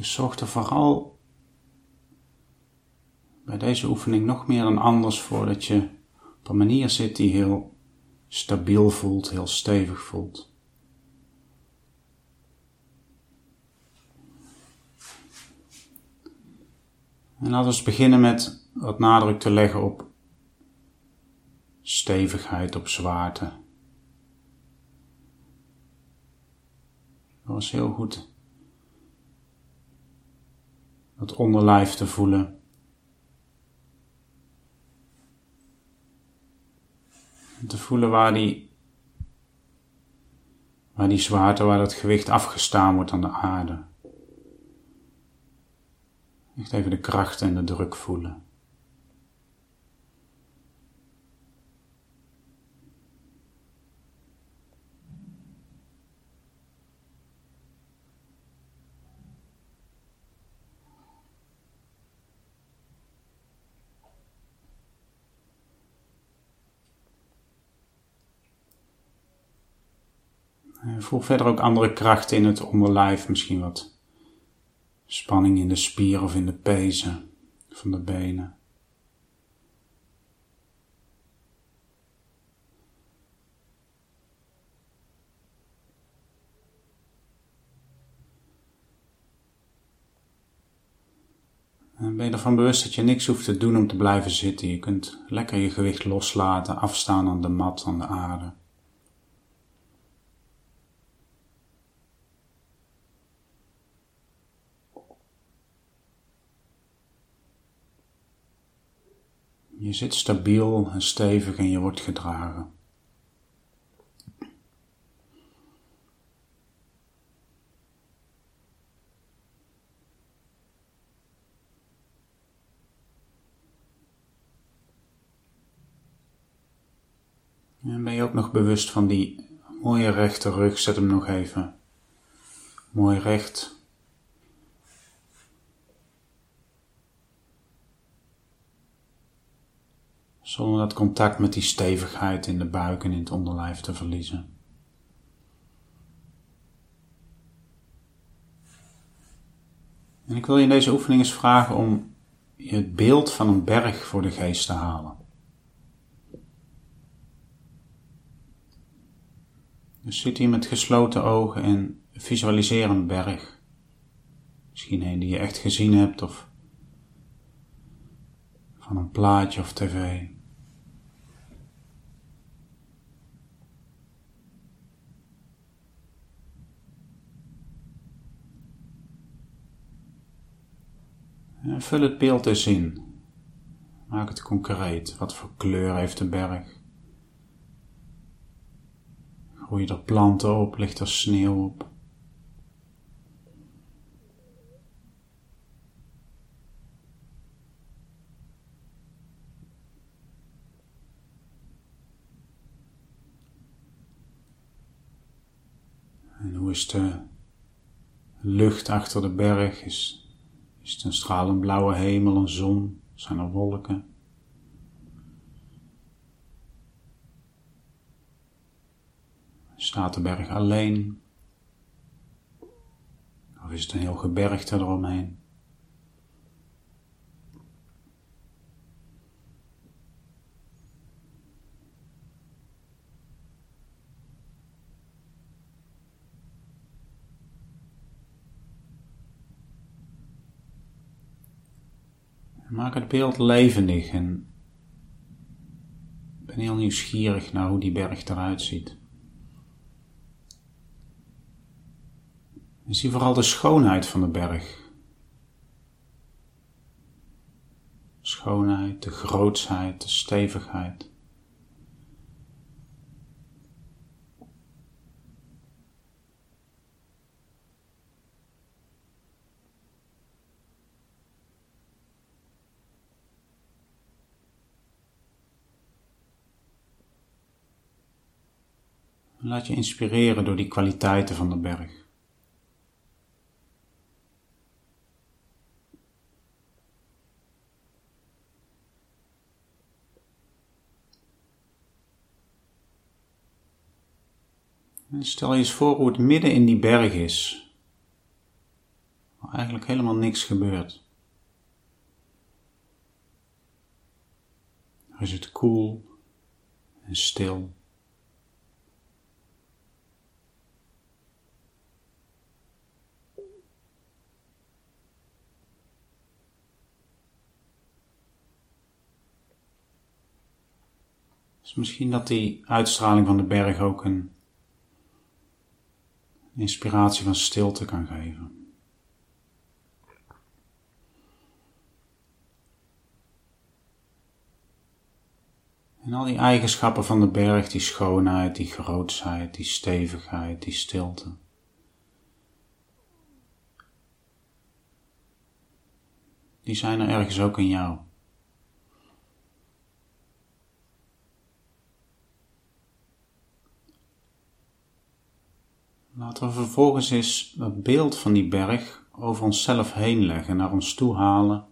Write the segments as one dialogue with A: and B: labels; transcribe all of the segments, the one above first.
A: Dus zorg er vooral bij deze oefening nog meer dan anders voor dat je op een manier zit die heel stabiel voelt, heel stevig voelt. En laten we beginnen met wat nadruk te leggen op stevigheid, op zwaarte. Dat was heel goed het onderlijf te voelen. te voelen waar die, waar die zwaarte, waar dat gewicht afgestaan wordt aan de aarde. Echt even de kracht en de druk voelen. Voel verder ook andere krachten in het onderlijf, misschien wat spanning in de spieren of in de pezen van de benen. En ben je ervan bewust dat je niks hoeft te doen om te blijven zitten. Je kunt lekker je gewicht loslaten, afstaan aan de mat, aan de aarde. Je zit stabiel en stevig en je wordt gedragen. En ben je ook nog bewust van die mooie rechte rug? Zet hem nog even mooi recht. Zonder dat contact met die stevigheid in de buik en in het onderlijf te verliezen. En ik wil je in deze oefening eens vragen om je het beeld van een berg voor de geest te halen. Dus zit hier met gesloten ogen en visualiseer een berg. Misschien een die je echt gezien hebt of van een plaatje of tv. En vul het beeld eens in. Maak het concreet. Wat voor kleur heeft de berg? Groeien er planten op? Ligt er sneeuw op? En hoe is de lucht achter de berg? Is, is het een stralend blauwe hemel, een zon? Zijn er wolken? Staat de berg alleen? Of is het een heel gebergte eromheen? Maak het beeld levendig en ben heel nieuwsgierig naar hoe die berg eruit ziet. Zie vooral de schoonheid van de berg. Schoonheid, de grootsheid, de stevigheid. Laat je inspireren door die kwaliteiten van de berg. En stel je eens voor hoe het midden in die berg is. waar eigenlijk helemaal niks gebeurt. Er is het koel en stil. Dus misschien dat die uitstraling van de berg ook een inspiratie van stilte kan geven. En al die eigenschappen van de berg, die schoonheid, die grootsheid, die stevigheid, die stilte. Die zijn er ergens ook in jou. Laten we vervolgens eens dat beeld van die berg over onszelf heen leggen, naar ons toe halen.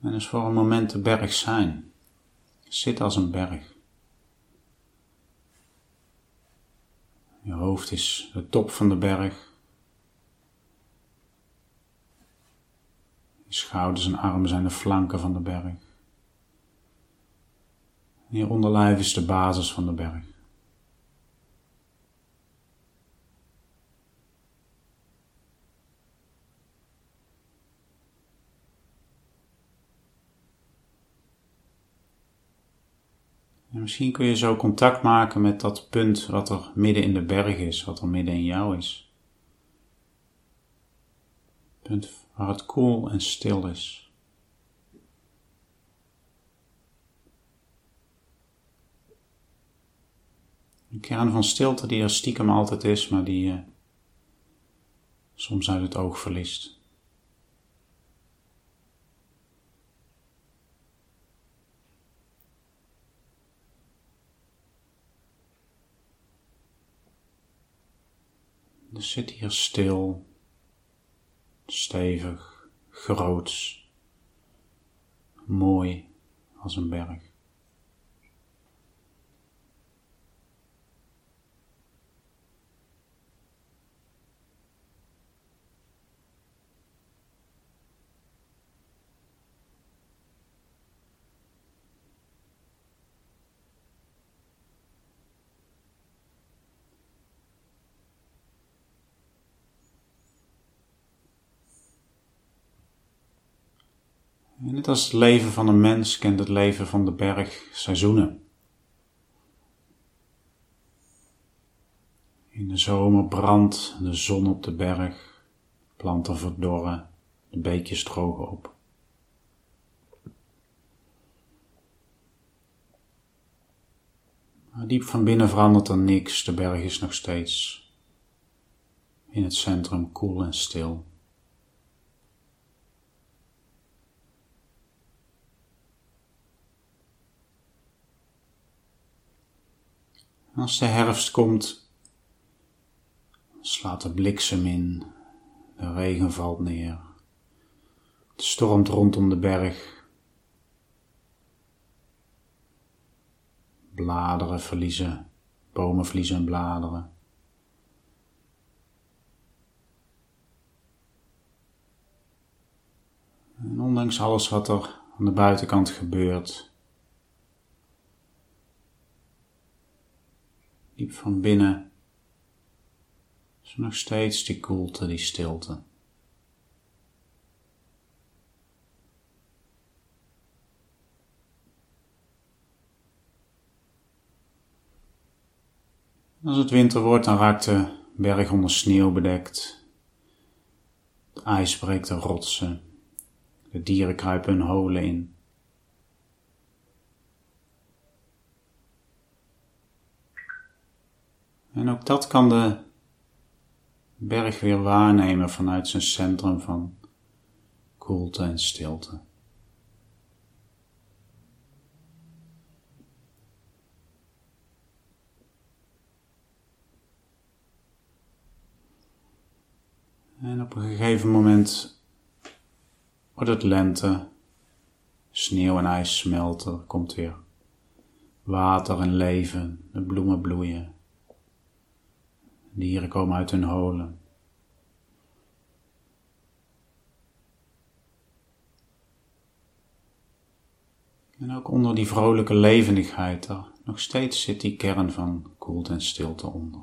A: En eens voor een moment de berg zijn. Zit als een berg. Je hoofd is de top van de berg. Je schouders en armen zijn de flanken van de berg. Je onderlijf is de basis van de berg. En misschien kun je zo contact maken met dat punt wat er midden in de berg is, wat er midden in jou is. Punt waar het koel en stil is. Een kern van stilte die er stiekem altijd is, maar die je soms uit het oog verliest. Dus zit hier stil, stevig, groots, mooi als een berg. Net als het leven van een mens kent het leven van de berg seizoenen. In de zomer brandt de zon op de berg, planten verdorren, de beekjes drogen op. Maar diep van binnen verandert er niks, de berg is nog steeds in het centrum koel en stil. Als de herfst komt, slaat de bliksem in, de regen valt neer, het stormt rondom de berg. Bladeren verliezen, bomen verliezen bladeren. En ondanks alles wat er aan de buitenkant gebeurt, diep van binnen, is nog steeds die koelte, die stilte. Als het winter wordt, dan raakt de berg onder sneeuw bedekt. Het ijs breekt de rotsen. De dieren kruipen hun holen in. En ook dat kan de berg weer waarnemen vanuit zijn centrum van koelte en stilte. En op een gegeven moment wordt het lente, sneeuw en ijs smelten, komt weer water en leven, de bloemen bloeien. Dieren komen uit hun holen. En ook onder die vrolijke levendigheid, er nog steeds zit die kern van koelte en stilte onder.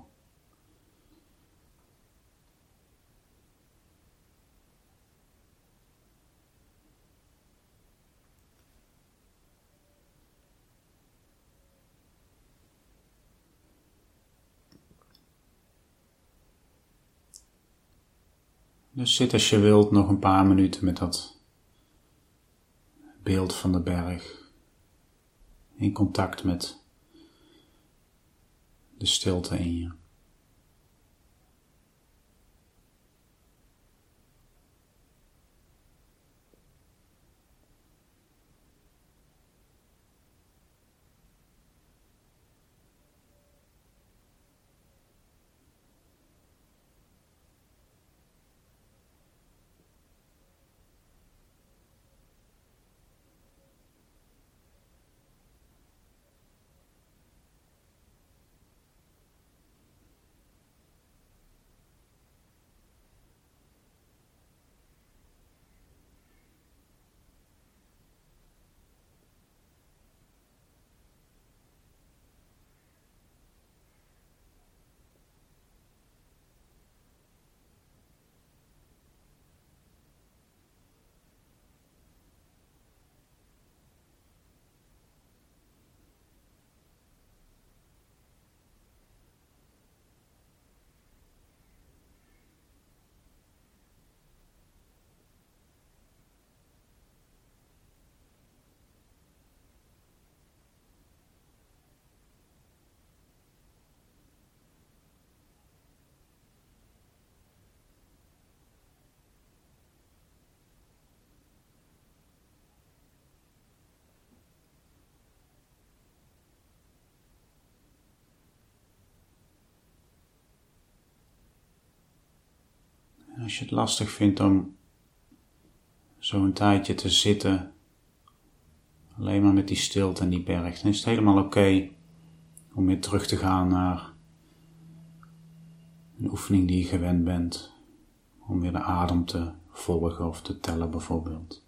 A: Dus zit als je wilt nog een paar minuten met dat beeld van de berg in contact met de stilte in je. Als je het lastig vindt om zo'n tijdje te zitten, alleen maar met die stilte en die berg, dan is het helemaal oké om weer terug te gaan naar een oefening die je gewend bent, om weer de adem te volgen of te tellen bijvoorbeeld.